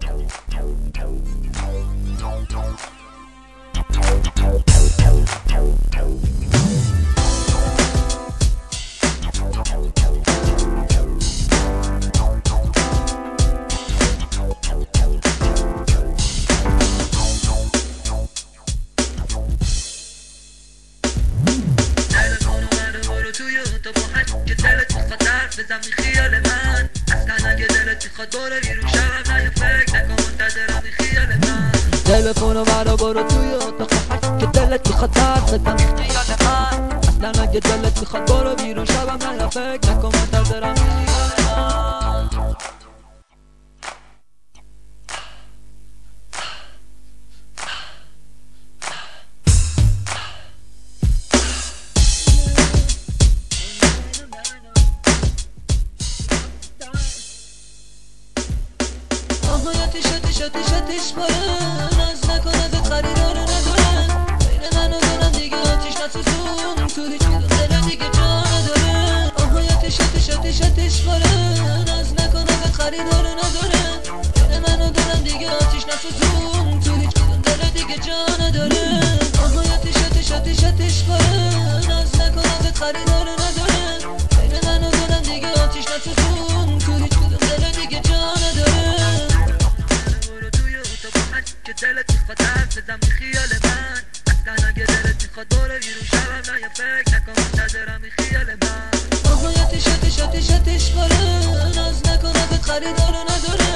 تلفن اومد و برو توی اتاق که دلت می‌خواد حرف بزن خیال من. اصلا اگه دلت می‌خواد برو بیرون. تلفن و برا برو توی اتاق که دلت می‌خواد حرف بزن اصلا اگه دلت می‌خواد برو بیرون شبم نه فکر نکن منتظرم من آها یتش یتش بارن از نکن ازت خریدار ندارن بین من و دلم دیگه آتیش نسوزون تو هیچ دل دیگه جا نداره آها یتش یتش یتش یتش بارن از نکن ازت خریدار ندارن بین من و دلم دیگه آتیش نسوزون تو هیچ دل دیگه جا نداره که دلت می‌خواد حرف بزن می خیال من اصلا اگه دلت می‌خواد برو بیرون شبم نه فکر نکن منتظرم خیال من Saçları doruna doruna